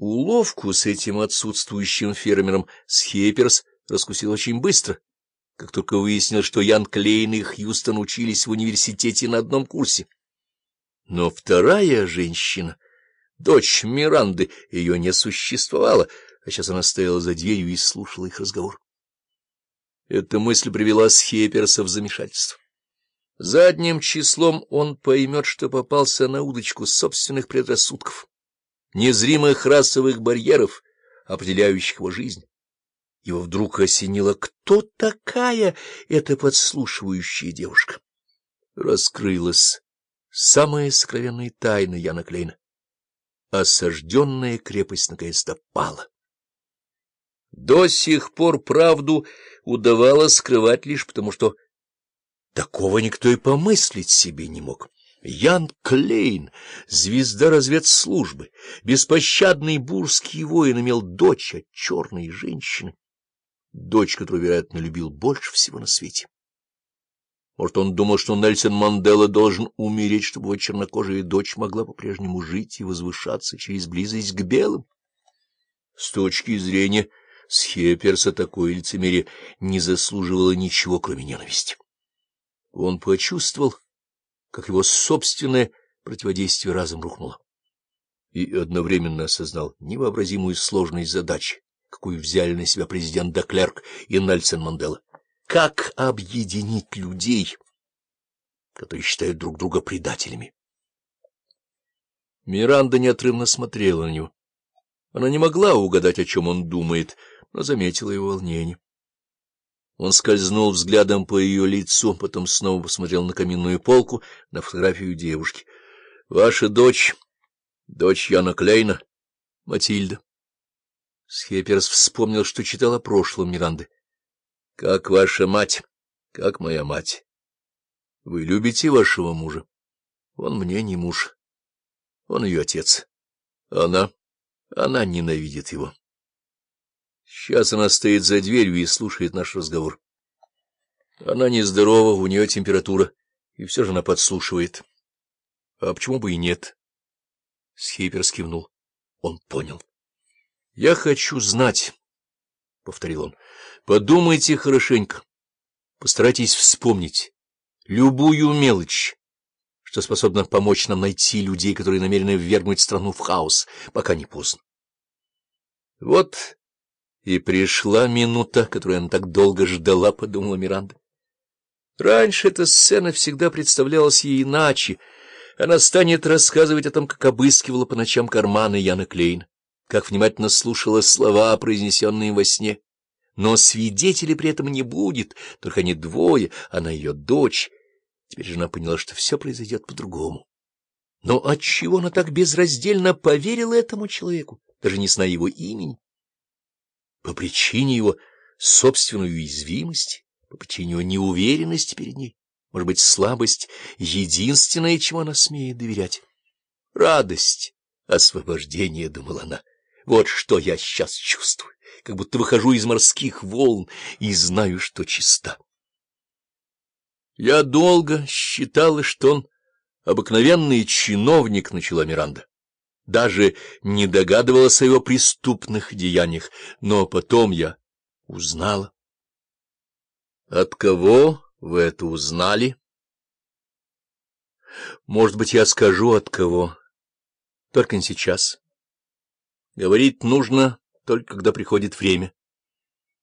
Уловку с этим отсутствующим фермером Схеперс раскусил очень быстро, как только выяснил, что Ян Клейн и Хьюстон учились в университете на одном курсе. Но вторая женщина, дочь Миранды, ее не существовало, а сейчас она стояла за дверью и слушала их разговор. Эта мысль привела Схеперса в замешательство. Задним числом он поймет, что попался на удочку собственных предрассудков незримых расовых барьеров, определяющих его жизнь. Его вдруг осенило, кто такая эта подслушивающая девушка. Раскрылась самая сокровенная тайна Яна Клейна. Осажденная крепость наконец-то пала. До сих пор правду удавалось скрывать лишь потому, что такого никто и помыслить себе не мог. Ян Клейн, звезда разведслужбы, беспощадный бурский воин, имел дочь от черной женщины, дочь, которую, вероятно, любил больше всего на свете. Может, он думал, что Нельсон Мандела должен умереть, чтобы его чернокожая дочь могла по-прежнему жить и возвышаться через близость к белым? С точки зрения Схеперса такое лицемерие не заслуживало ничего, кроме ненависти. Он почувствовал как его собственное противодействие разом рухнуло. И одновременно осознал невообразимую сложность задачи, какую взяли на себя президент Деклерк и Нельсон Мандела. Как объединить людей, которые считают друг друга предателями? Миранда неотрывно смотрела на него. Она не могла угадать, о чем он думает, но заметила его волнение. Он скользнул взглядом по ее лицу, потом снова посмотрел на каминную полку, на фотографию девушки. — Ваша дочь, дочь Яна Клейна, Матильда. Схеперс вспомнил, что читал о прошлом Миранды. — Как ваша мать, как моя мать. Вы любите вашего мужа? Он мне не муж. Он ее отец. Она... она ненавидит его. Сейчас она стоит за дверью и слушает наш разговор. Она нездорова, у нее температура, и все же она подслушивает. А почему бы и нет? Схипер скивнул. Он понял. — Я хочу знать, — повторил он. — Подумайте хорошенько. Постарайтесь вспомнить любую мелочь, что способна помочь нам найти людей, которые намерены ввергнуть страну в хаос, пока не поздно. Вот и пришла минута, которую она так долго ждала, — подумала Миранда. Раньше эта сцена всегда представлялась ей иначе. Она станет рассказывать о том, как обыскивала по ночам карманы Яна Клейн, как внимательно слушала слова, произнесенные во сне. Но свидетелей при этом не будет, только они двое, она ее дочь. Теперь же она поняла, что все произойдет по-другому. Но отчего она так безраздельно поверила этому человеку, даже не зная его имени? По причине его собственной уязвимости, по причине его неуверенности перед ней. Может быть, слабость — единственное, чему она смеет доверять. Радость, освобождение, — думала она. Вот что я сейчас чувствую, как будто выхожу из морских волн и знаю, что чиста. Я долго считала, что он обыкновенный чиновник, — начала Миранда даже не догадывалась о его преступных деяниях, но потом я узнала. — От кого вы это узнали? — Может быть, я скажу, от кого. Только не сейчас. Говорить нужно только когда приходит время.